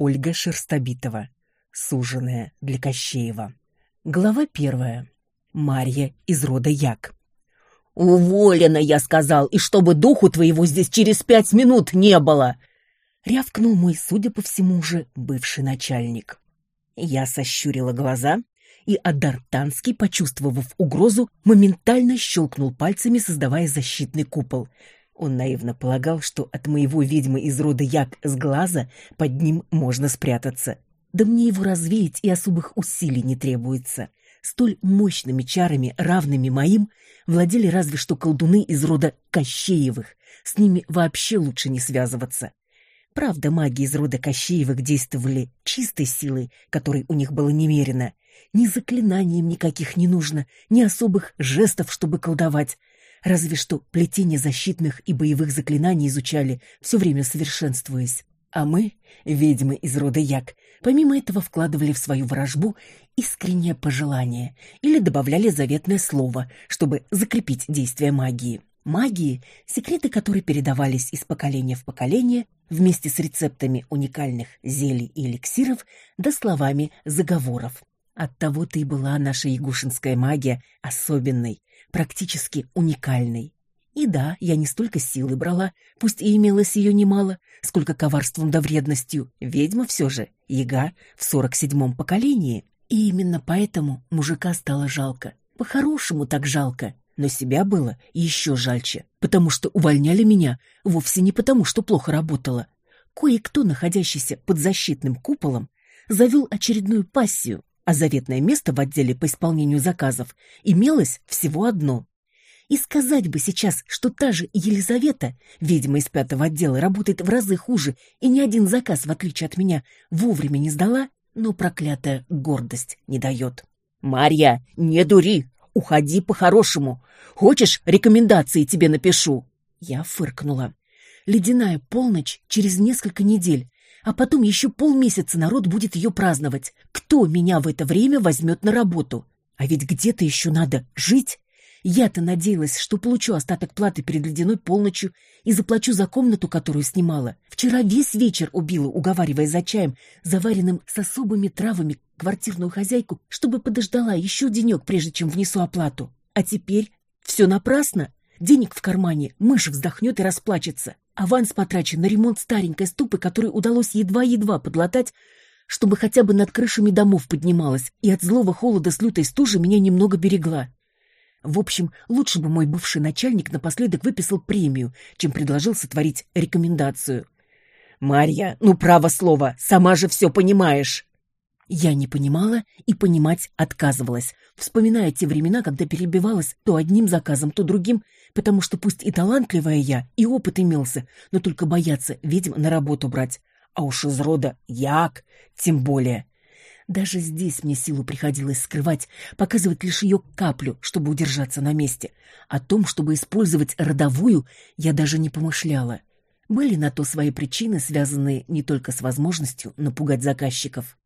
Ольга Шерстобитова. Суженая для Кощеева. Глава первая. Марья из рода Як. «Уволена, я сказал, и чтобы духу твоего здесь через пять минут не было!» Рявкнул мой, судя по всему, уже бывший начальник. Я сощурила глаза, и Адартанский, почувствовав угрозу, моментально щелкнул пальцами, создавая защитный купол. Он наивно полагал, что от моего ведьмы из рода Як с глаза под ним можно спрятаться. Да мне его развеять и особых усилий не требуется. Столь мощными чарами, равными моим, владели разве что колдуны из рода Кощеевых. С ними вообще лучше не связываться. Правда, маги из рода Кощеевых действовали чистой силой, которой у них было немерено. Ни заклинанием никаких не нужно, ни особых жестов, чтобы колдовать. Разве что плетение защитных и боевых заклинаний изучали, все время совершенствуясь. А мы, ведьмы из рода Як, помимо этого вкладывали в свою ворожбу искреннее пожелание или добавляли заветное слово, чтобы закрепить действие магии. Магии, секреты которой передавались из поколения в поколение вместе с рецептами уникальных зелий и эликсиров да словами заговоров. Оттого-то и была наша ягушинская магия особенной, практически уникальной. И да, я не столько силы брала, пусть и имелось ее немало, сколько коварством да вредностью. Ведьма все же, яга в сорок седьмом поколении. И именно поэтому мужика стало жалко. По-хорошему так жалко. Но себя было еще жальче, потому что увольняли меня вовсе не потому, что плохо работала. Кое-кто, находящийся под защитным куполом, завел очередную пассию, а заветное место в отделе по исполнению заказов имелось всего одно. И сказать бы сейчас, что та же Елизавета, ведьма из пятого отдела, работает в разы хуже, и ни один заказ, в отличие от меня, вовремя не сдала, но проклятая гордость не дает. «Марья, не дури! Уходи по-хорошему! Хочешь, рекомендации тебе напишу?» Я фыркнула. Ледяная полночь через несколько недель, а потом еще полмесяца народ будет ее праздновать. Кто меня в это время возьмет на работу? А ведь где-то еще надо жить. Я-то надеялась, что получу остаток платы перед ледяной полночью и заплачу за комнату, которую снимала. Вчера весь вечер убила, уговаривая за чаем, заваренным с особыми травами, квартирную хозяйку, чтобы подождала еще денек, прежде чем внесу оплату. А теперь все напрасно. Денег в кармане, мышь вздохнет и расплачется. Аванс потрачен на ремонт старенькой ступы, которую удалось едва-едва подлатать, чтобы хотя бы над крышами домов поднималась, и от злого холода с лютой стужи меня немного берегла. В общем, лучше бы мой бывший начальник напоследок выписал премию, чем предложил сотворить рекомендацию. «Марья, ну право слово, сама же все понимаешь!» Я не понимала и понимать отказывалась, вспоминая те времена, когда перебивалась то одним заказом, то другим, потому что пусть и талантливая я, и опыт имелся, но только бояться ведьм на работу брать. А уж из рода як, тем более. Даже здесь мне силу приходилось скрывать, показывать лишь ее каплю, чтобы удержаться на месте. О том, чтобы использовать родовую, я даже не помышляла. Были на то свои причины, связанные не только с возможностью напугать заказчиков.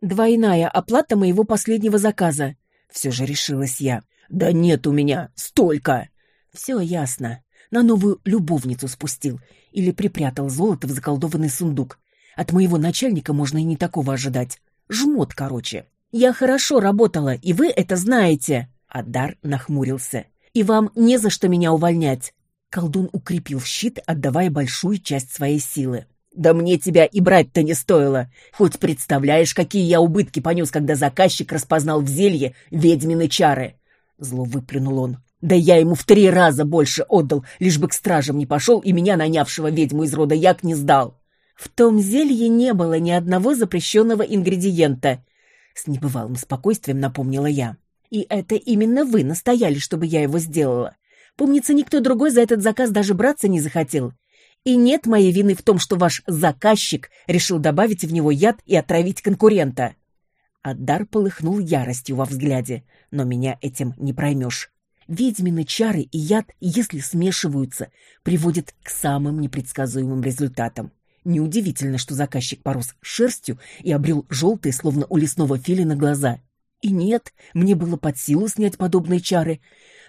«Двойная оплата моего последнего заказа», — все же решилась я. «Да нет у меня столько!» «Все ясно. На новую любовницу спустил или припрятал золото в заколдованный сундук. От моего начальника можно и не такого ожидать. Жмот, короче. Я хорошо работала, и вы это знаете. Адар нахмурился. И вам не за что меня увольнять. Колдун укрепил щит, отдавая большую часть своей силы. «Да мне тебя и брать-то не стоило. Хоть представляешь, какие я убытки понес, когда заказчик распознал в зелье ведьмины чары!» Зло выплюнул он. «Да я ему в три раза больше отдал, лишь бы к стражам не пошел и меня, нанявшего ведьму из рода Як, не сдал. В том зелье не было ни одного запрещенного ингредиента. С небывалым спокойствием напомнила я. И это именно вы настояли, чтобы я его сделала. Помнится, никто другой за этот заказ даже браться не захотел. И нет моей вины в том, что ваш заказчик решил добавить в него яд и отравить конкурента. Аддар полыхнул яростью во взгляде, но меня этим не проймешь. Ведьмины чары и яд, если смешиваются, приводят к самым непредсказуемым результатам. Неудивительно, что заказчик порос шерстью и обрел желтые, словно у лесного филина, глаза. И нет, мне было под силу снять подобные чары,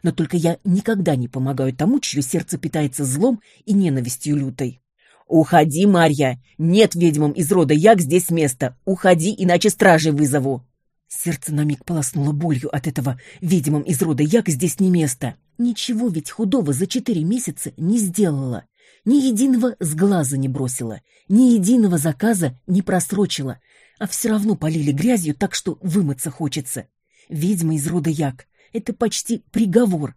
но только я никогда не помогаю тому, чье сердце питается злом и ненавистью лютой. «Уходи, Марья! Нет ведьмам из рода Як здесь места! Уходи, иначе стражей вызову!» Сердце на миг полоснуло болью от этого «ведьмам из рода Як здесь не место». Ничего ведь худого за четыре месяца не сделала. Ни единого с глаза не бросила, ни единого заказа не просрочила, а все равно полили грязью так, что вымыться хочется. Ведьма из рода Як — это почти приговор.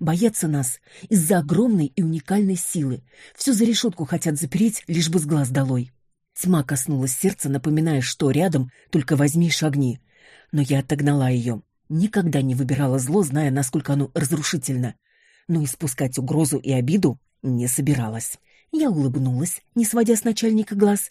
Боятся нас из-за огромной и уникальной силы. Все за решетку хотят запереть, лишь бы с глаз долой. Тьма коснулась сердца, напоминая, что рядом, только возьми и шагни. Но я отогнала ее. Никогда не выбирала зло, зная, насколько оно разрушительно. Но испускать угрозу и обиду не собиралась. Я улыбнулась, не сводя с начальника глаз,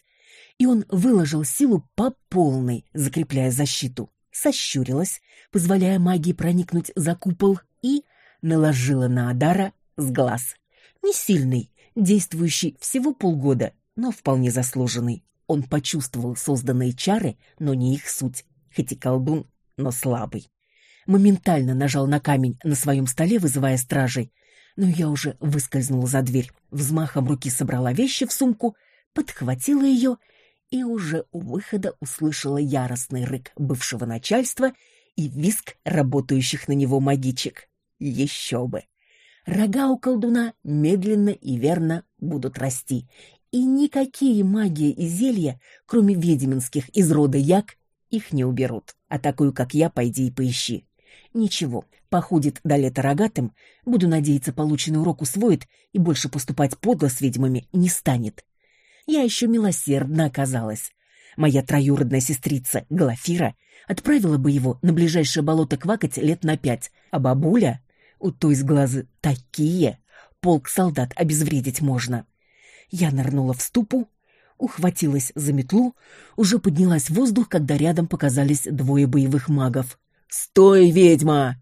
и он выложил силу по полной, закрепляя защиту. Сощурилась, позволяя магии проникнуть за купол, и наложила на Адара с глаз. Не сильный, действующий всего полгода, но вполне заслуженный. Он почувствовал созданные чары, но не их суть, хоть и колдун, но слабый моментально нажал на камень на своем столе, вызывая стражей. Но я уже выскользнула за дверь, взмахом руки собрала вещи в сумку, подхватила ее и уже у выхода услышала яростный рык бывшего начальства и виск работающих на него магичек. Еще бы! Рога у колдуна медленно и верно будут расти, и никакие магии и зелья, кроме ведьминских из рода як, их не уберут. А такую, как я, пойди и поищи. Ничего, походит до лета рогатым, буду надеяться, полученный урок усвоит и больше поступать подло с ведьмами не станет. Я еще милосердно оказалась. Моя троюродная сестрица Глафира отправила бы его на ближайшее болото квакать лет на пять, а бабуля... У той с глазы такие, полк солдат обезвредить можно. Я нырнула в ступу, ухватилась за метлу, уже поднялась в воздух, когда рядом показались двое боевых магов. «Стой, ведьма!»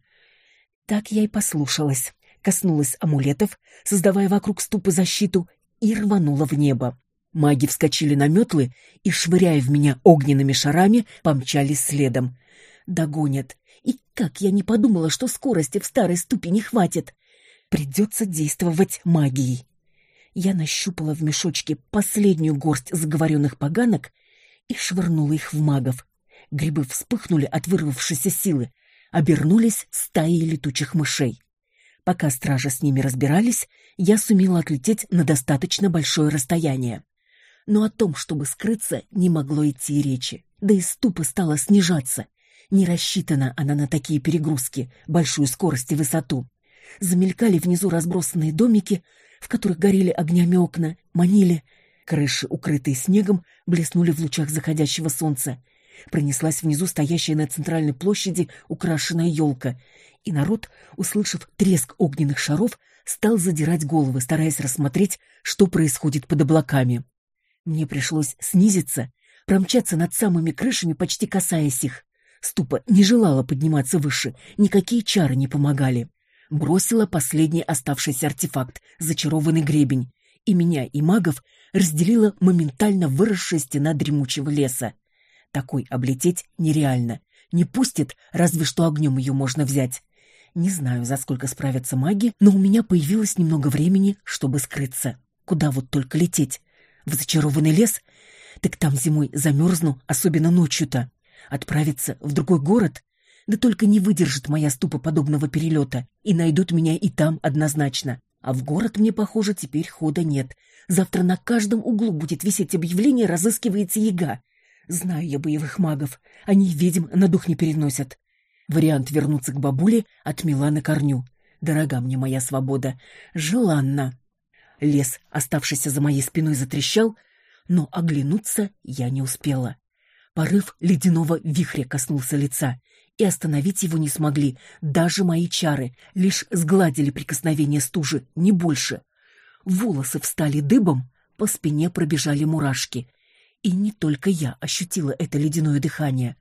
Так я и послушалась, коснулась амулетов, создавая вокруг ступы защиту, и рванула в небо. Маги вскочили на метлы и, швыряя в меня огненными шарами, помчались следом. Догонят. И как я не подумала, что скорости в старой ступе не хватит. Придется действовать магией. Я нащупала в мешочке последнюю горсть заговоренных поганок и швырнула их в магов. Грибы вспыхнули от вырвавшейся силы, обернулись стаей летучих мышей. Пока стражи с ними разбирались, я сумела отлететь на достаточно большое расстояние. Но о том, чтобы скрыться, не могло идти речи. Да и ступа стала снижаться. Не рассчитана она на такие перегрузки, большую скорость и высоту. Замелькали внизу разбросанные домики, в которых горели огнями окна, манили. Крыши, укрытые снегом, блеснули в лучах заходящего солнца пронеслась внизу стоящая на центральной площади украшенная елка, и народ, услышав треск огненных шаров, стал задирать головы, стараясь рассмотреть, что происходит под облаками. Мне пришлось снизиться, промчаться над самыми крышами, почти касаясь их. Ступа не желала подниматься выше, никакие чары не помогали. Бросила последний оставшийся артефакт, зачарованный гребень, и меня, и магов разделила моментально выросшая стена дремучего леса. Такой облететь нереально. Не пустит, разве что огнем ее можно взять. Не знаю, за сколько справятся маги, но у меня появилось немного времени, чтобы скрыться. Куда вот только лететь? В зачарованный лес? Так там зимой замерзну, особенно ночью-то. Отправиться в другой город? Да только не выдержит моя ступа подобного перелета, и найдут меня и там однозначно. А в город мне, похоже, теперь хода нет. Завтра на каждом углу будет висеть объявление «Разыскивается яга». Знаю я боевых магов. Они ведьм на дух не переносят. Вариант вернуться к бабуле отмела на корню. Дорога мне моя свобода. Желанно. Лес, оставшийся за моей спиной, затрещал, но оглянуться я не успела. Порыв ледяного вихря коснулся лица, и остановить его не смогли. Даже мои чары лишь сгладили прикосновение стужи, не больше. Волосы встали дыбом, по спине пробежали мурашки — и не только я ощутила это ледяное дыхание.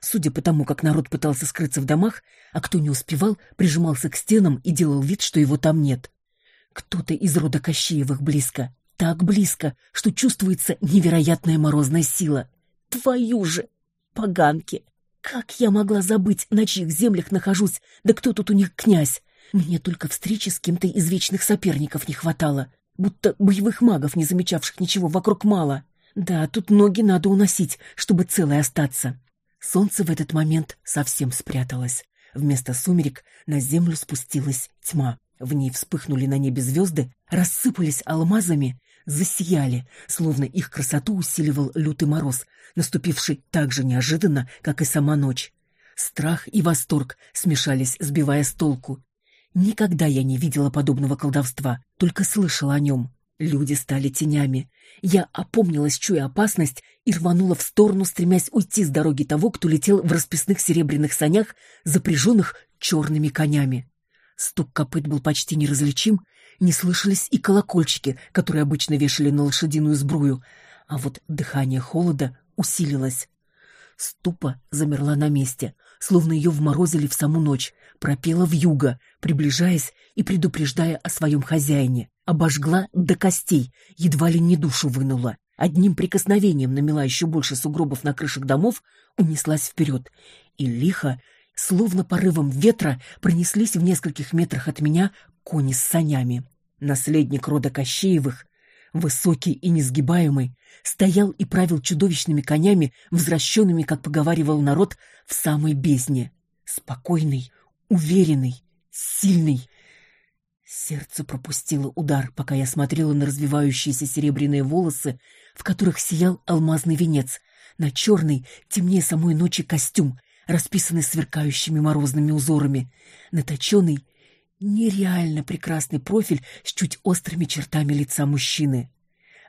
Судя по тому, как народ пытался скрыться в домах, а кто не успевал, прижимался к стенам и делал вид, что его там нет. Кто-то из рода Кощеевых близко, так близко, что чувствуется невероятная морозная сила. Твою же! Поганки! Как я могла забыть, на чьих землях нахожусь, да кто тут у них князь? Мне только встречи с кем-то из вечных соперников не хватало. будто боевых магов, не замечавших ничего вокруг, мало. Да, тут ноги надо уносить, чтобы целой остаться. Солнце в этот момент совсем спряталось. Вместо сумерек на землю спустилась тьма. В ней вспыхнули на небе звезды, рассыпались алмазами, засияли, словно их красоту усиливал лютый мороз, наступивший так же неожиданно, как и сама ночь. Страх и восторг смешались, сбивая с толку. Никогда я не видела подобного колдовства, только слышала о нем. Люди стали тенями. Я опомнилась, чуя опасность, и рванула в сторону, стремясь уйти с дороги того, кто летел в расписных серебряных санях, запряженных черными конями. Стук копыт был почти неразличим, не слышались и колокольчики, которые обычно вешали на лошадиную сбрую, а вот дыхание холода усилилось. Ступа замерла на месте, словно ее вморозили в саму ночь, пропела вьюга, приближаясь и предупреждая о своем хозяине. Обожгла до костей, едва ли не душу вынула. Одним прикосновением намела еще больше сугробов на крышах домов, унеслась вперед. И лихо, словно порывом ветра, пронеслись в нескольких метрах от меня кони с санями. Наследник рода Кощеевых, высокий и несгибаемый, стоял и правил чудовищными конями, возвращенными, как поговаривал народ, в самой бездне. Спокойный, уверенный, сильный. Сердце пропустило удар, пока я смотрела на развивающиеся серебряные волосы, в которых сиял алмазный венец, на черный, темнее самой ночи костюм, расписанный сверкающими морозными узорами, на точенный, нереально прекрасный профиль с чуть острыми чертами лица мужчины.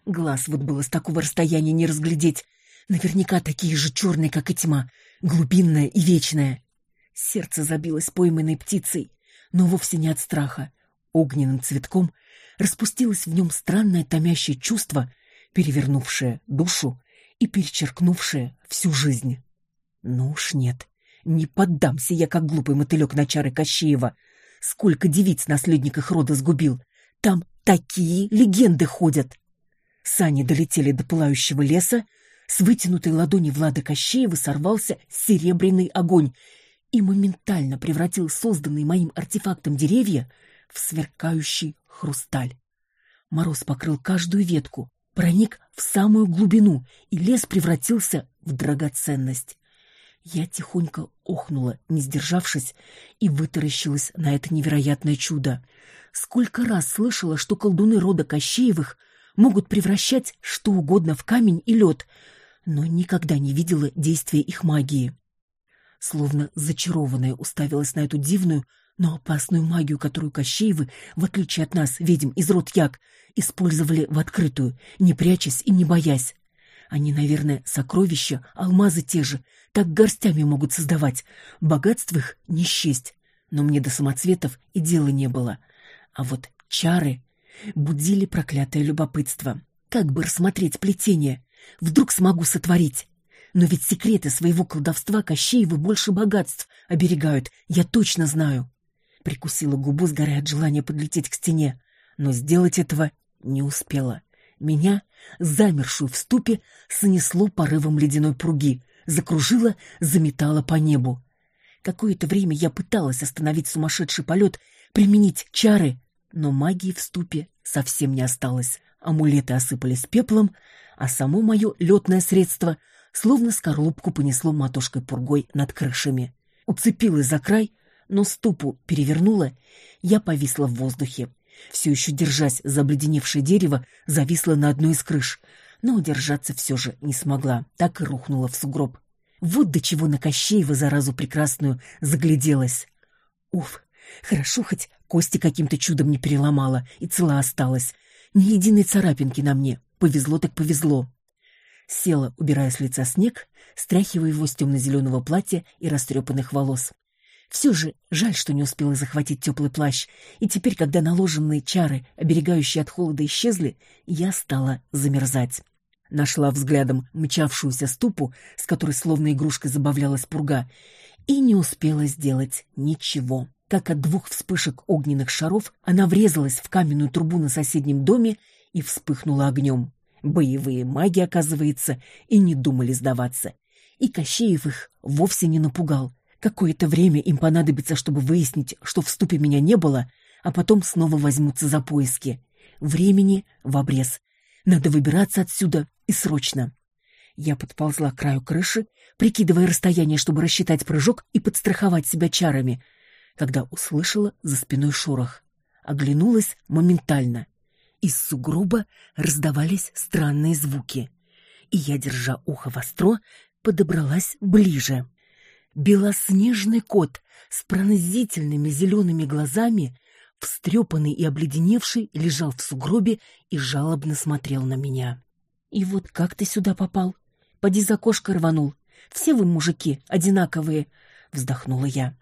Глаз вот было с такого расстояния не разглядеть. Наверняка такие же черные, как и тьма, глубинная и вечная. Сердце забилось пойманной птицей, но вовсе не от страха. Огненным цветком распустилось в нем странное томящее чувство, перевернувшее душу и перечеркнувшее всю жизнь. Ну уж нет, не поддамся я, как глупый мотылек на чары Кощеева. Сколько девиц наследник их рода сгубил. Там такие легенды ходят. Сани долетели до пылающего леса, с вытянутой ладони Влада Кощеева сорвался серебряный огонь и моментально превратил созданные моим артефактом деревья в сверкающий хрусталь. Мороз покрыл каждую ветку, проник в самую глубину, и лес превратился в драгоценность. Я тихонько охнула, не сдержавшись, и вытаращилась на это невероятное чудо. Сколько раз слышала, что колдуны рода Кощеевых могут превращать что угодно в камень и лед, но никогда не видела действия их магии. Словно зачарованная уставилась на эту дивную, но опасную магию, которую Кощеевы, в отличие от нас, ведьм из род Як, использовали в открытую, не прячась и не боясь. Они, наверное, сокровища, алмазы те же, так горстями могут создавать. Богатств их не счесть. Но мне до самоцветов и дела не было. А вот чары будили проклятое любопытство. Как бы рассмотреть плетение? Вдруг смогу сотворить? Но ведь секреты своего колдовства Кощеевы больше богатств оберегают, я точно знаю. Прикусила губу, сгорая от желания подлететь к стене, но сделать этого не успела. Меня, замершую в ступе, снесло порывом ледяной пруги, закружило, заметало по небу. Какое-то время я пыталась остановить сумасшедший полет, применить чары, но магии в ступе совсем не осталось. Амулеты осыпались пеплом, а само мое летное средство словно скорлупку понесло матушкой-пургой над крышами. Уцепилась за край, но ступу перевернула, я повисла в воздухе. Все еще держась за обледеневшее дерево, зависла на одной из крыш, но удержаться все же не смогла, так и рухнула в сугроб. Вот до чего на Кощеева заразу прекрасную загляделась. Уф, хорошо хоть кости каким-то чудом не переломала и цела осталась. Ни единой царапинки на мне. Повезло так повезло. Села, убирая с лица снег, стряхивая его с темно-зеленого платья и растрепанных волос. Все же жаль, что не успела захватить теплый плащ, и теперь, когда наложенные чары, оберегающие от холода, исчезли, я стала замерзать. Нашла взглядом мчавшуюся ступу, с которой словно игрушкой забавлялась пурга, и не успела сделать ничего. Как от двух вспышек огненных шаров она врезалась в каменную трубу на соседнем доме и вспыхнула огнем. Боевые маги, оказывается, и не думали сдаваться. И Кощеев их вовсе не напугал. Какое-то время им понадобится, чтобы выяснить, что в ступе меня не было, а потом снова возьмутся за поиски. времени в обрез. Надо выбираться отсюда и срочно. Я подползла к краю крыши, прикидывая расстояние, чтобы рассчитать прыжок и подстраховать себя чарами, когда услышала за спиной шорох. Оглянулась моментально. Из сугроба раздавались странные звуки. И я, держа ухо востро, подобралась ближе. Белоснежный кот с пронзительными зелеными глазами, встрепанный и обледеневший, лежал в сугробе и жалобно смотрел на меня. «И вот как ты сюда попал? Поди за кошкой рванул. Все вы, мужики, одинаковые!» — вздохнула я.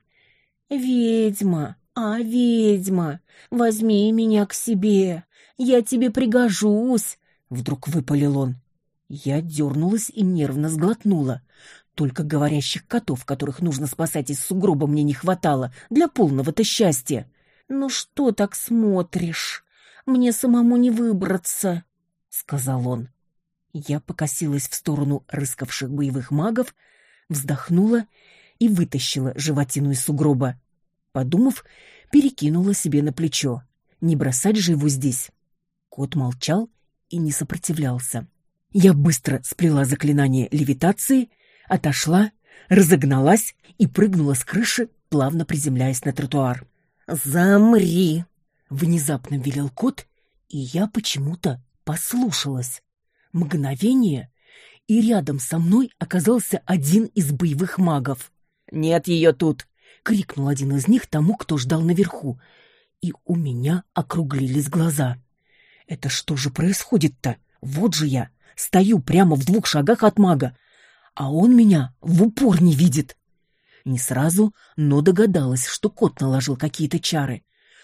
«Ведьма, а ведьма, возьми меня к себе, я тебе пригожусь!» — вдруг выпалил он. Я дернулась и нервно сглотнула. Только говорящих котов, которых нужно спасать из сугроба, мне не хватало для полного-то счастья. «Ну что так смотришь? Мне самому не выбраться», — сказал он. Я покосилась в сторону рыскавших боевых магов, вздохнула и вытащила животину из сугроба. Подумав, перекинула себе на плечо. Не бросать же его здесь. Кот молчал и не сопротивлялся. Я быстро сплела заклинание левитации, отошла, разогналась и прыгнула с крыши, плавно приземляясь на тротуар. «Замри!» — внезапно велел кот, и я почему-то послушалась. Мгновение, и рядом со мной оказался один из боевых магов. «Нет ее тут!» — крикнул один из них тому, кто ждал наверху, и у меня округлились глаза. «Это что же происходит-то? Вот же я, Стою прямо в двух шагах от мага, а он меня в упор не видит. Не сразу, но догадалась, что кот наложил какие-то чары.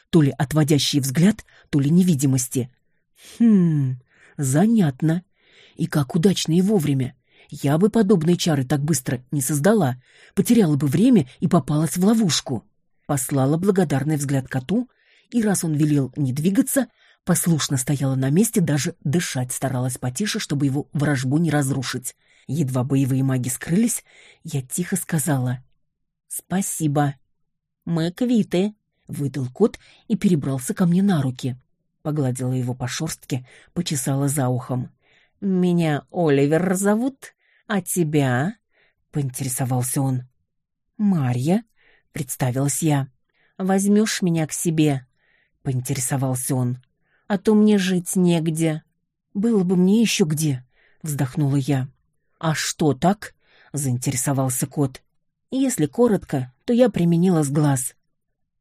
То ли отводящий взгляд, то ли невидимости. Хм, занятно. И как удачно и вовремя. Я бы подобные чары так быстро не создала, потеряла бы время и попалась в ловушку. Послала благодарный взгляд коту, и раз он велел не двигаться, Послушно стояла на месте, даже дышать старалась потише, чтобы его вражбу не разрушить. Едва боевые маги скрылись, я тихо сказала «Спасибо». «Мы квиты», — выдал кот и перебрался ко мне на руки. Погладила его по шерстке, почесала за ухом. «Меня Оливер зовут, а тебя?» — поинтересовался он. «Марья», — представилась я. «Возьмешь меня к себе?» — поинтересовался он а то мне жить негде. Было бы мне еще где, вздохнула я. А что так? заинтересовался кот. Если коротко, то я применила с глаз.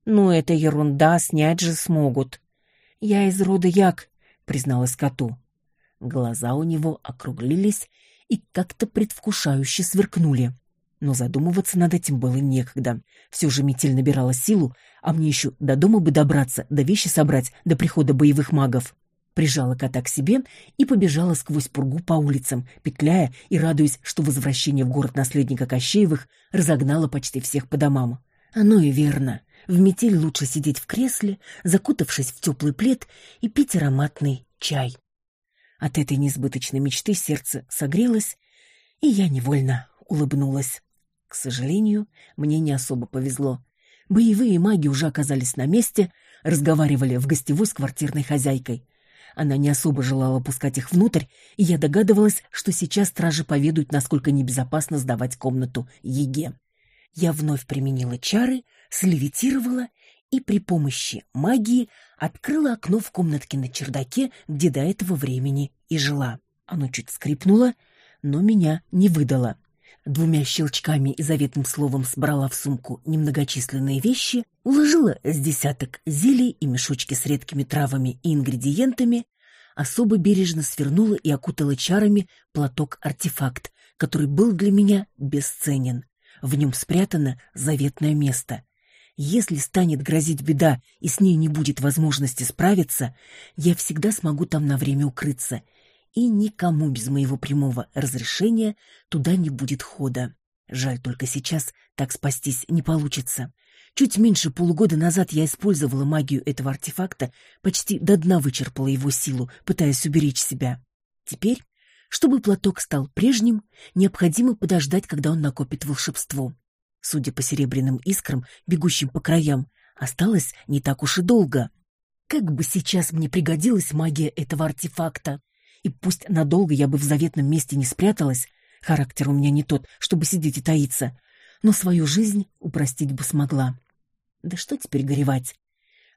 Ну, это ерунда, снять же смогут. Я из рода Як, призналась коту. Глаза у него округлились и как-то предвкушающе сверкнули. Но задумываться над этим было некогда. Все же метель набирала силу, а мне еще до дома бы добраться, до вещи собрать, до прихода боевых магов. Прижала кота к себе и побежала сквозь пургу по улицам, петляя и радуясь, что возвращение в город наследника Кощеевых разогнало почти всех по домам. Оно и верно. В метель лучше сидеть в кресле, закутавшись в теплый плед и пить ароматный чай. От этой несбыточной мечты сердце согрелось, и я невольно улыбнулась. К сожалению, мне не особо повезло. Боевые маги уже оказались на месте, разговаривали в гостевой с квартирной хозяйкой. Она не особо желала пускать их внутрь, и я догадывалась, что сейчас стражи поведают, насколько небезопасно сдавать комнату Еге. Я вновь применила чары, слевитировала и при помощи магии открыла окно в комнатке на чердаке, где до этого времени и жила. Оно чуть скрипнуло, но меня не выдало двумя щелчками и заветным словом сбрала в сумку немногочисленные вещи, уложила с десяток зелий и мешочки с редкими травами и ингредиентами, особо бережно свернула и окутала чарами платок-артефакт, который был для меня бесценен. В нем спрятано заветное место. Если станет грозить беда и с ней не будет возможности справиться, я всегда смогу там на время укрыться — и никому без моего прямого разрешения туда не будет хода. Жаль, только сейчас так спастись не получится. Чуть меньше полугода назад я использовала магию этого артефакта, почти до дна вычерпала его силу, пытаясь уберечь себя. Теперь, чтобы платок стал прежним, необходимо подождать, когда он накопит волшебство. Судя по серебряным искрам, бегущим по краям, осталось не так уж и долго. Как бы сейчас мне пригодилась магия этого артефакта. И пусть надолго я бы в заветном месте не спряталась, характер у меня не тот, чтобы сидеть и таиться, но свою жизнь упростить бы смогла. Да что теперь горевать?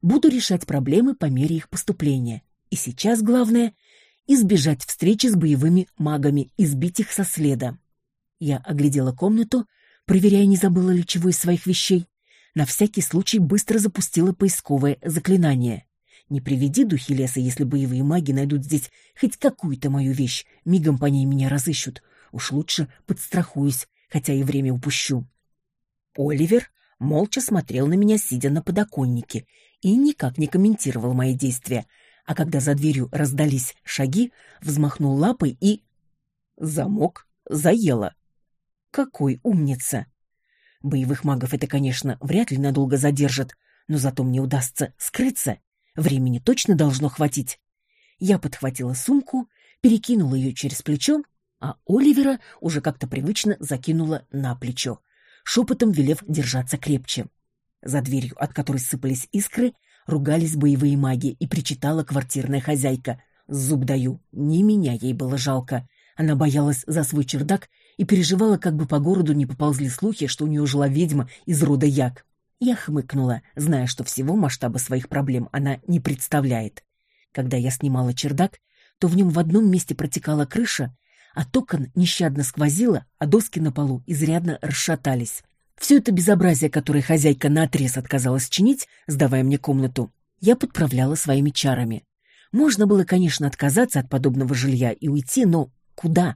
Буду решать проблемы по мере их поступления. И сейчас главное — избежать встречи с боевыми магами и сбить их со следа. Я оглядела комнату, проверяя, не забыла ли чего из своих вещей. На всякий случай быстро запустила поисковое заклинание. Не приведи духи леса, если боевые маги найдут здесь хоть какую-то мою вещь, мигом по ней меня разыщут. Уж лучше подстрахуюсь, хотя и время упущу. Оливер молча смотрел на меня, сидя на подоконнике, и никак не комментировал мои действия, а когда за дверью раздались шаги, взмахнул лапой и... Замок заело. Какой умница! Боевых магов это, конечно, вряд ли надолго задержит, но зато мне удастся скрыться. Времени точно должно хватить. Я подхватила сумку, перекинула ее через плечо, а Оливера уже как-то привычно закинула на плечо, шепотом велев держаться крепче. За дверью, от которой сыпались искры, ругались боевые маги и причитала квартирная хозяйка. Зуб даю, не меня ей было жалко. Она боялась за свой чердак и переживала, как бы по городу не поползли слухи, что у нее жила ведьма из рода Як. Я хмыкнула, зная, что всего масштаба своих проблем она не представляет. Когда я снимала чердак, то в нем в одном месте протекала крыша, от окон нещадно сквозило, а доски на полу изрядно расшатались. Все это безобразие, которое хозяйка наотрез отказалась чинить, сдавая мне комнату, я подправляла своими чарами. Можно было, конечно, отказаться от подобного жилья и уйти, но куда?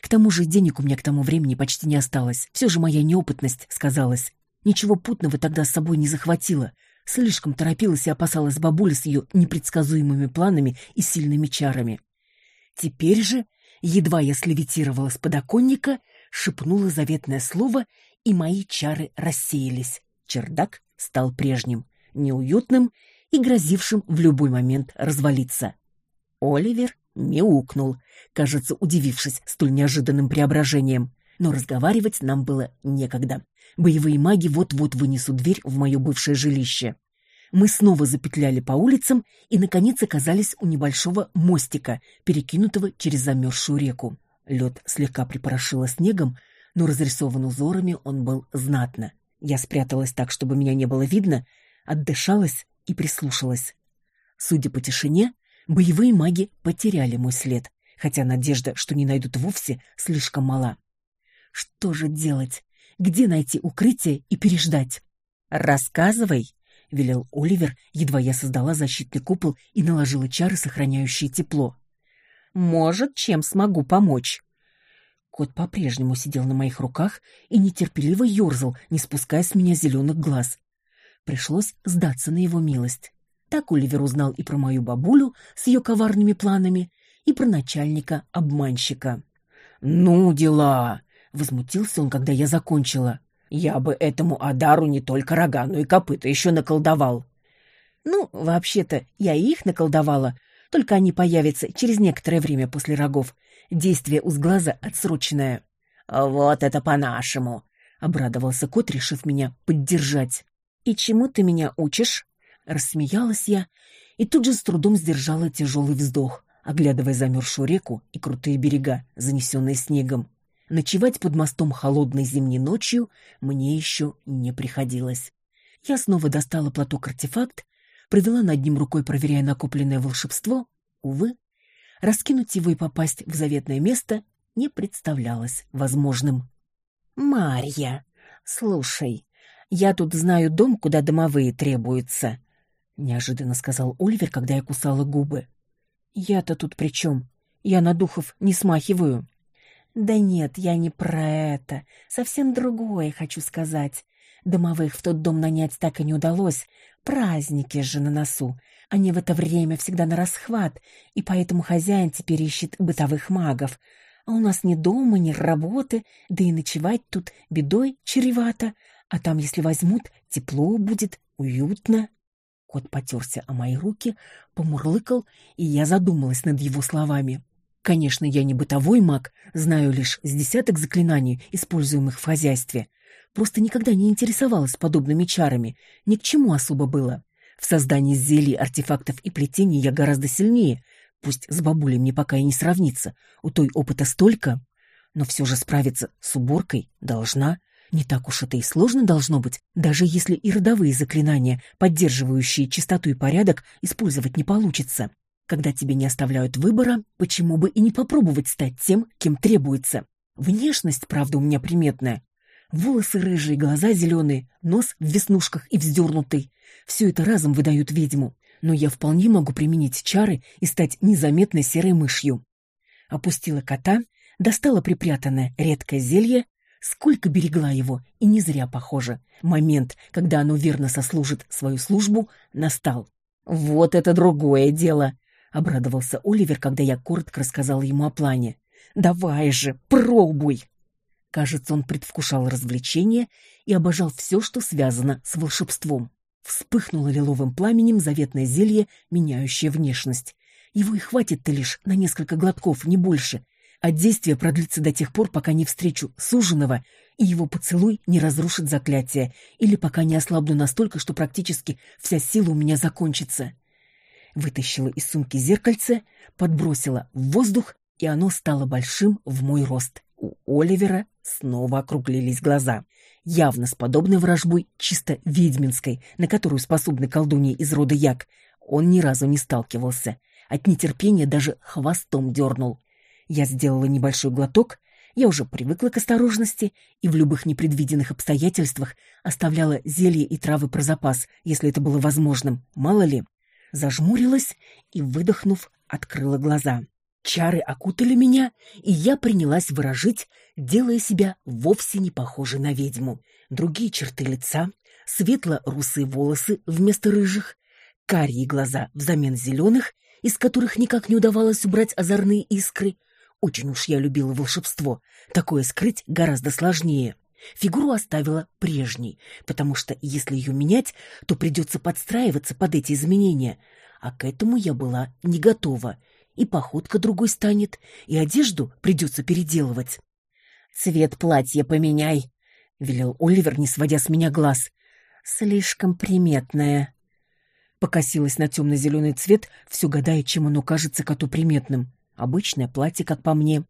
К тому же денег у меня к тому времени почти не осталось. Все же моя неопытность сказалась. Ничего путного тогда с собой не захватила. Слишком торопилась и опасалась бабули с ее непредсказуемыми планами и сильными чарами. Теперь же Едва я слевитировала с подоконника, шепнула заветное слово, и мои чары рассеялись. Чердак стал прежним, неуютным и грозившим в любой момент развалиться. Оливер мяукнул, кажется, удивившись столь неожиданным преображением. Но разговаривать нам было некогда. Боевые маги вот-вот вынесут дверь в мое бывшее жилище. Мы снова запетляли по улицам и, наконец, оказались у небольшого мостика, перекинутого через замерзшую реку. Лед слегка припорошило снегом, но разрисован узорами он был знатно. Я спряталась так, чтобы меня не было видно, отдышалась и прислушалась. Судя по тишине, боевые маги потеряли мой след, хотя надежда, что не найдут вовсе, слишком мала. Что же делать? Где найти укрытие и переждать? «Рассказывай», — велел Оливер, едва я создала защитный купол и наложила чары, сохраняющие тепло. «Может, чем смогу помочь?» Кот по-прежнему сидел на моих руках и нетерпеливо ерзал, не спуская с меня зеленых глаз. Пришлось сдаться на его милость. Так Оливер узнал и про мою бабулю с ее коварными планами, и про начальника-обманщика. «Ну, дела!» — возмутился он, когда я закончила. Я бы этому Адару не только рога, но и копыта еще наколдовал. Ну, вообще-то, я и их наколдовала, только они появятся через некоторое время после рогов. Действие узглаза отсроченное. Вот это по-нашему, обрадовался кот, решив меня поддержать. И чему ты меня учишь? Рассмеялась я и тут же с трудом сдержала тяжелый вздох, оглядывая замерзшую реку и крутые берега, занесенные снегом. Ночевать под мостом холодной зимней ночью мне еще не приходилось. Я снова достала платок-артефакт, провела над ним рукой, проверяя накопленное волшебство. Увы, раскинуть его и попасть в заветное место не представлялось возможным. «Марья, слушай, я тут знаю дом, куда домовые требуются», — неожиданно сказал Ольвер, когда я кусала губы. «Я-то тут при чем? Я на духов не смахиваю». Да нет, я не про это. Совсем другое хочу сказать. Домовых в тот дом нанять так и не удалось. Праздники же на носу. Они в это время всегда на расхват, и поэтому хозяин теперь ищет бытовых магов. А у нас ни дома, ни работы, да и ночевать тут бедой чревато. А там, если возьмут, тепло будет, уютно. Кот потерся о мои руки, помурлыкал, и я задумалась над его словами. Конечно, я не бытовой маг, знаю лишь с десяток заклинаний, используемых в хозяйстве. Просто никогда не интересовалась подобными чарами, ни к чему особо было. В создании зелий, артефактов и плетений я гораздо сильнее. Пусть с бабулей мне пока и не сравнится. У той опыта столько. Но все же справиться с уборкой должна. Не так уж это и сложно должно быть, даже если и родовые заклинания, поддерживающие чистоту и порядок, использовать не получится. Когда тебе не оставляют выбора, почему бы и не попробовать стать тем, кем требуется? Внешность, правда, у меня приметная. Волосы рыжие, глаза зеленые, нос в веснушках и вздернутый. Все это разом выдают ведьму. Но я вполне могу применить чары и стать незаметной серой мышью. Опустила кота, достала припрятанное редкое зелье, сколько берегла его, и не зря похоже. Момент, когда оно верно сослужит свою службу, настал. «Вот это другое дело!» — обрадовался Оливер, когда я коротко рассказал ему о плане. «Давай же, пробуй!» Кажется, он предвкушал развлечение и обожал все, что связано с волшебством. Вспыхнуло лиловым пламенем заветное зелье, меняющее внешность. Его и хватит-то лишь на несколько глотков, не больше. А действие продлится до тех пор, пока не встречу суженого, и его поцелуй не разрушит заклятие, или пока не ослабну настолько, что практически вся сила у меня закончится. Вытащила из сумки зеркальце, подбросила в воздух, и оно стало большим в мой рост. У Оливера снова округлились глаза. Явно с подобной вражбой, чисто ведьминской, на которую способны колдуньи из рода Як, он ни разу не сталкивался. От нетерпения даже хвостом дернул. Я сделала небольшой глоток, я уже привыкла к осторожности и в любых непредвиденных обстоятельствах оставляла зелье и травы про запас, если это было возможным, мало ли. Зажмурилась и, выдохнув, открыла глаза. Чары окутали меня, и я принялась выражить, делая себя вовсе не похожей на ведьму. Другие черты лица, светло-русые волосы вместо рыжих, карие глаза взамен зеленых, из которых никак не удавалось убрать озорные искры. Очень уж я любила волшебство. Такое скрыть гораздо сложнее. Фигуру оставила прежней, потому что если ее менять, то придется подстраиваться под эти изменения. А к этому я была не готова — и походка другой станет, и одежду придется переделывать. «Цвет платья поменяй», — велел Оливер, не сводя с меня глаз. «Слишком приметное». Покосилась на темно-зеленый цвет, все гадая, чем оно кажется коту приметным. Обычное платье, как по мне.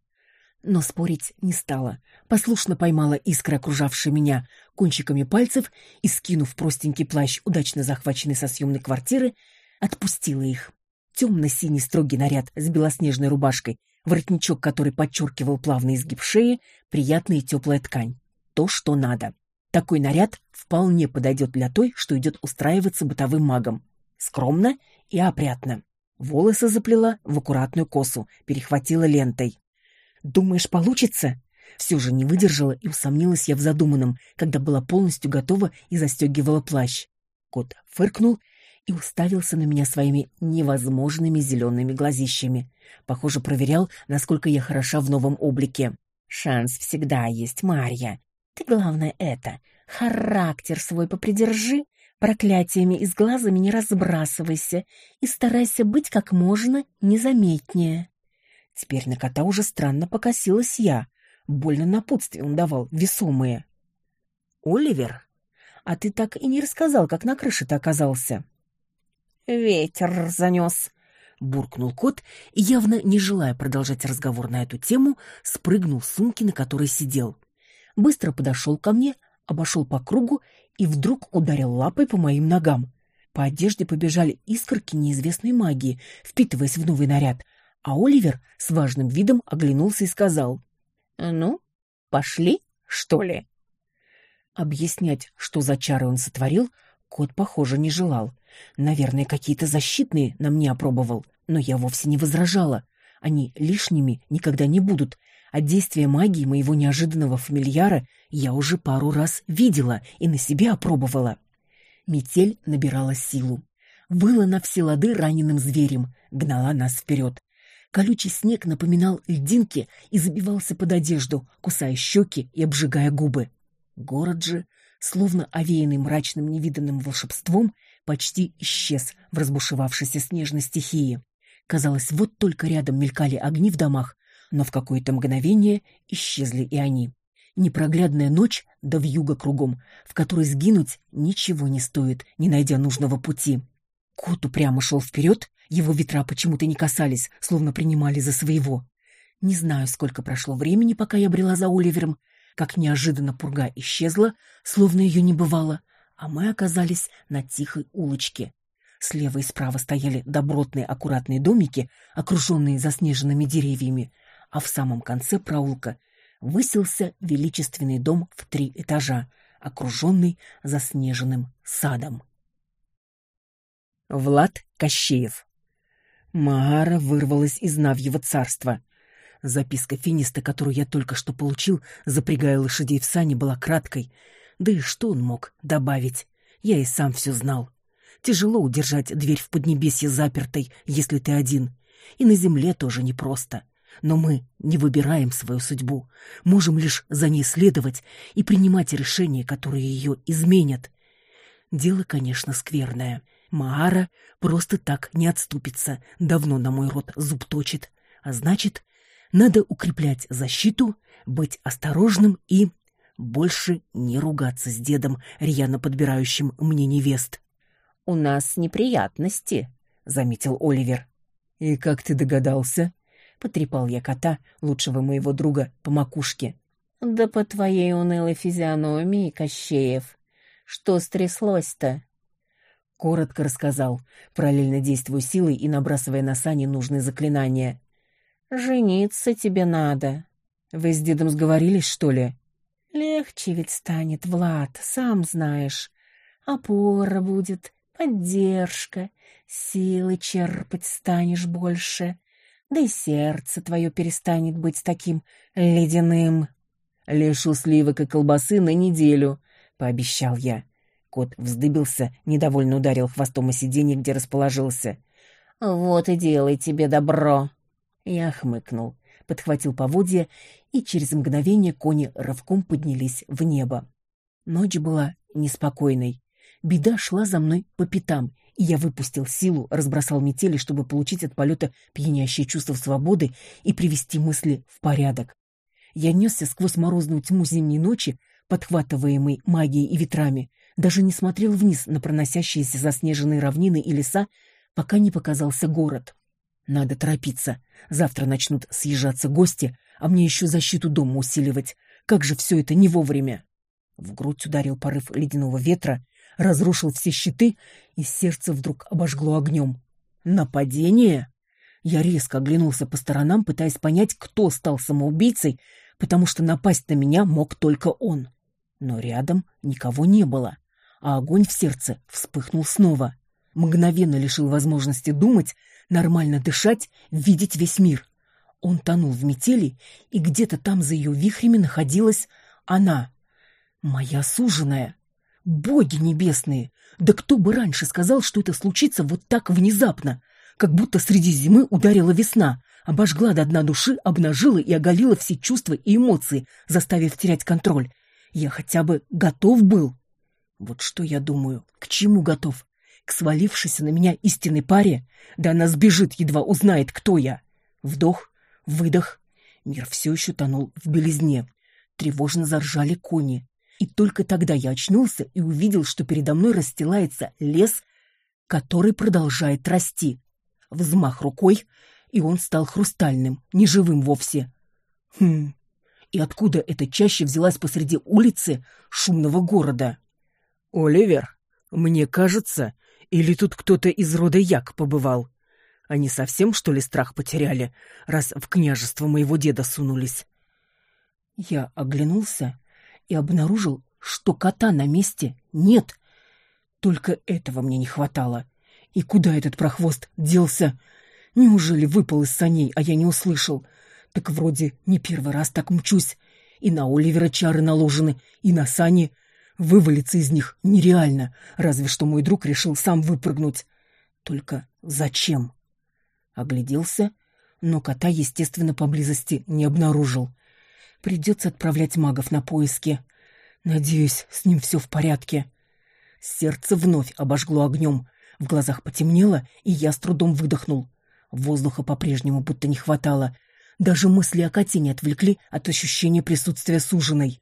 Но спорить не стала. Послушно поймала искры, окружавшие меня, кончиками пальцев и, скинув простенький плащ, удачно захваченный со съемной квартиры, отпустила их темно-синий строгий наряд с белоснежной рубашкой, воротничок, который подчеркивал плавный изгиб шеи, приятная и теплая ткань. То, что надо. Такой наряд вполне подойдет для той, что идет устраиваться бытовым магом. Скромно и опрятно. Волосы заплела в аккуратную косу, перехватила лентой. «Думаешь, получится?» Все же не выдержала и усомнилась я в задуманном, когда была полностью готова и застегивала плащ. Кот фыркнул и уставился на меня своими невозможными зелеными глазищами. Похоже, проверял, насколько я хороша в новом облике. «Шанс всегда есть, Марья. Ты, главное, это. Характер свой попридержи, проклятиями и с глазами не разбрасывайся и старайся быть как можно незаметнее». Теперь на кота уже странно покосилась я. Больно напутствие он давал, весомые. «Оливер, а ты так и не рассказал, как на крыше-то оказался?» «Ветер занес», — буркнул кот и, явно не желая продолжать разговор на эту тему, спрыгнул с сумки, на которой сидел. Быстро подошел ко мне, обошел по кругу и вдруг ударил лапой по моим ногам. По одежде побежали искорки неизвестной магии, впитываясь в новый наряд, а Оливер с важным видом оглянулся и сказал, «Ну, пошли, что ли?» Объяснять, что за чары он сотворил, кот, похоже, не желал. Наверное, какие-то защитные на мне опробовал, но я вовсе не возражала. Они лишними никогда не будут, а действие магии моего неожиданного фамильяра я уже пару раз видела и на себе опробовала. Метель набирала силу. Выла на все лады раненым зверем, гнала нас вперед. Колючий снег напоминал льдинки и забивался под одежду, кусая щеки и обжигая губы. Город же, словно овеянный мрачным невиданным волшебством, почти исчез в разбушевавшейся снежной стихии. Казалось, вот только рядом мелькали огни в домах, но в какое-то мгновение исчезли и они. Непроглядная ночь, да вьюга кругом, в которой сгинуть ничего не стоит, не найдя нужного пути. Кот упрямо шел вперед, его ветра почему-то не касались, словно принимали за своего. Не знаю, сколько прошло времени, пока я брела за Оливером, как неожиданно пурга исчезла, словно ее не бывало, а мы оказались на тихой улочке. Слева и справа стояли добротные аккуратные домики, окруженные заснеженными деревьями, а в самом конце проулка высился величественный дом в три этажа, окруженный заснеженным садом. Влад Кощеев Маара вырвалась из Навьего царства. Записка финиста, которую я только что получил, запрягая лошадей в сани, была краткой. Да и что он мог добавить? Я и сам все знал. Тяжело удержать дверь в Поднебесье запертой, если ты один. И на земле тоже непросто. Но мы не выбираем свою судьбу, можем лишь за ней следовать и принимать решения, которые ее изменят. Дело, конечно, скверное. Маара просто так не отступится, давно на мой рот зуб точит. А значит, надо укреплять защиту, быть осторожным и больше не ругаться с дедом, рьяно подбирающим мне невест. «У нас неприятности», — заметил Оливер. «И как ты догадался?» — потрепал я кота, лучшего моего друга, по макушке. «Да по твоей унылой физиономии, Кощеев. Что стряслось-то?» Коротко рассказал, параллельно действуя силой и набрасывая на сани нужные заклинания. «Жениться тебе надо». «Вы с дедом сговорились, что ли?» «Легче ведь станет, Влад, сам знаешь. Опора будет, поддержка, силы черпать станешь больше, да и сердце твое перестанет быть таким ледяным. Лишу сливок и колбасы на неделю, — пообещал я. Кот вздыбился, недовольно ударил хвостом о сиденье, где расположился. «Вот и делай тебе добро!» Я хмыкнул, подхватил поводья, и через мгновение кони рывком поднялись в небо. Ночь была неспокойной. Беда шла за мной по пятам, и я выпустил силу, разбросал метели, чтобы получить от полета пьянящее чувство свободы и привести мысли в порядок. Я несся сквозь морозную тьму зимней ночи, подхватываемой магией и ветрами, даже не смотрел вниз на проносящиеся заснеженные равнины и леса, пока не показался город. Надо торопиться. Завтра начнут съезжаться гости, а мне еще защиту дома усиливать. Как же все это не вовремя! В грудь ударил порыв ледяного ветра, разрушил все щиты, и сердце вдруг обожгло огнем. Нападение? Я резко оглянулся по сторонам, пытаясь понять, кто стал самоубийцей, потому что напасть на меня мог только он. Но рядом никого не было, а огонь в сердце вспыхнул снова. Мгновенно лишил возможности думать, нормально дышать, видеть весь мир. Он тонул в метели, и где-то там за ее вихрями находилась она, моя суженая. Боги небесные! Да кто бы раньше сказал, что это случится вот так внезапно, как будто среди зимы ударила весна, обожгла до дна души, обнажила и оголила все чувства и эмоции, заставив терять контроль. Я хотя бы готов был. Вот что я думаю, к чему готов? К свалившейся на меня истинной паре? Да она сбежит, едва узнает, кто я. Вдох, выдох. Мир все еще тонул в белизне. Тревожно заржали кони. И только тогда я очнулся и увидел, что передо мной расстилается лес, который продолжает расти. Взмах рукой, и он стал хрустальным, неживым вовсе. Хм, и откуда эта чаще взялась посреди улицы шумного города? «Оливер, мне кажется, или тут кто-то из рода Як побывал? Они совсем, что ли, страх потеряли, раз в княжество моего деда сунулись?» Я оглянулся и обнаружил, что кота на месте нет. Только этого мне не хватало. И куда этот прохвост делся? Неужели выпал из саней, а я не услышал? Так вроде не первый раз так мчусь. И на Оливера чары наложены, и на сани. Вывалиться из них нереально, разве что мой друг решил сам выпрыгнуть. Только зачем? Огляделся, но кота, естественно, поблизости не обнаружил. Придется отправлять магов на поиски. Надеюсь, с ним все в порядке. Сердце вновь обожгло огнем. В глазах потемнело, и я с трудом выдохнул. Воздуха по-прежнему будто не хватало. Даже мысли о коте не отвлекли от ощущения присутствия суженой.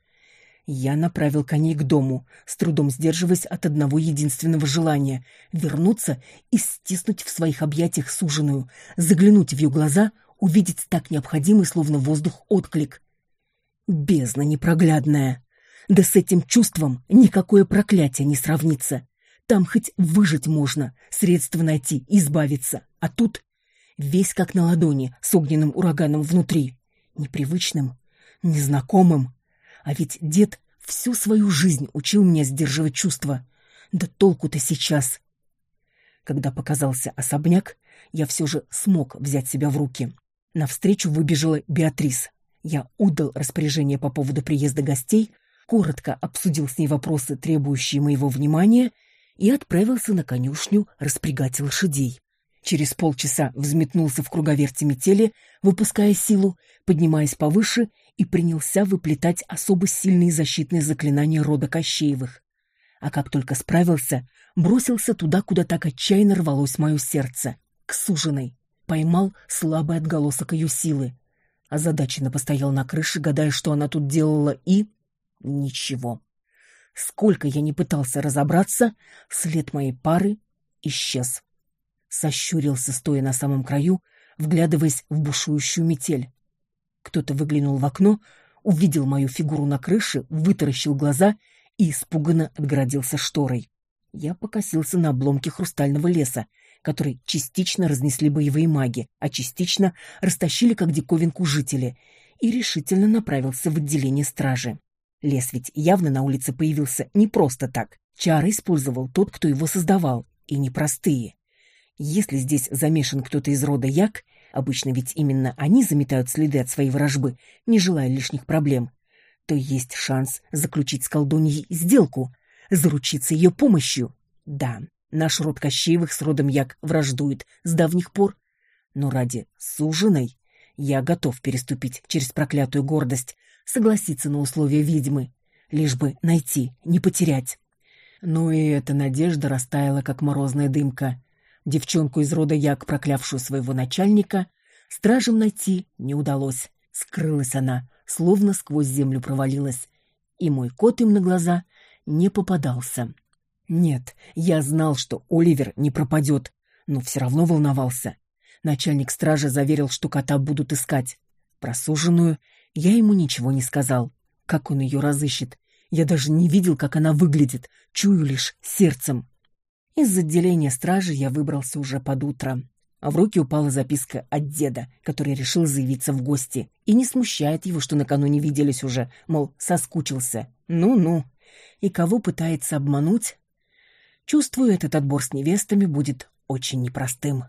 Я направил коней к дому, с трудом сдерживаясь от одного единственного желания — вернуться и стиснуть в своих объятиях суженую, заглянуть в ее глаза, увидеть так необходимый, словно воздух, отклик. Бездна непроглядная. Да с этим чувством никакое проклятие не сравнится. Там хоть выжить можно, средства найти, избавиться. А тут весь как на ладони, с огненным ураганом внутри. Непривычным, незнакомым. А ведь дед всю свою жизнь учил меня сдерживать чувства. Да толку-то сейчас. Когда показался особняк, я все же смог взять себя в руки. Навстречу выбежала Беатрис. Я удал распоряжение по поводу приезда гостей, коротко обсудил с ней вопросы, требующие моего внимания, и отправился на конюшню распрягать лошадей. Через полчаса взметнулся в круговерте метели, выпуская силу, поднимаясь повыше и принялся выплетать особо сильные защитные заклинания рода Кощеевых. А как только справился, бросился туда, куда так отчаянно рвалось мое сердце, к суженой. Поймал слабый отголосок ее силы. Озадаченно постоял на крыше, гадая, что она тут делала, и... Ничего. Сколько я не пытался разобраться, след моей пары исчез сощурился, стоя на самом краю, вглядываясь в бушующую метель. Кто-то выглянул в окно, увидел мою фигуру на крыше, вытаращил глаза и испуганно отгородился шторой. Я покосился на обломки хрустального леса, который частично разнесли боевые маги, а частично растащили как диковинку жители, и решительно направился в отделение стражи. Лес ведь явно на улице появился не просто так. Чары использовал тот, кто его создавал, и непростые. Если здесь замешан кто-то из рода Як, обычно ведь именно они заметают следы от своей вражбы, не желая лишних проблем, то есть шанс заключить с колдуньей сделку, заручиться ее помощью. Да, наш род Кощеевых с родом Як враждует с давних пор, но ради суженой я готов переступить через проклятую гордость, согласиться на условия ведьмы, лишь бы найти, не потерять. Но и эта надежда растаяла, как морозная дымка. Девчонку из рода Як, проклявшую своего начальника, стражам найти не удалось. Скрылась она, словно сквозь землю провалилась. И мой кот им на глаза не попадался. Нет, я знал, что Оливер не пропадет, но все равно волновался. Начальник стражи заверил, что кота будут искать. Просуженную я ему ничего не сказал. Как он ее разыщет? Я даже не видел, как она выглядит, чую лишь сердцем. Из отделения стражи я выбрался уже под утро. А в руки упала записка от деда, который решил заявиться в гости. И не смущает его, что накануне виделись уже, мол, соскучился. Ну-ну. И кого пытается обмануть? Чувствую, этот отбор с невестами будет очень непростым.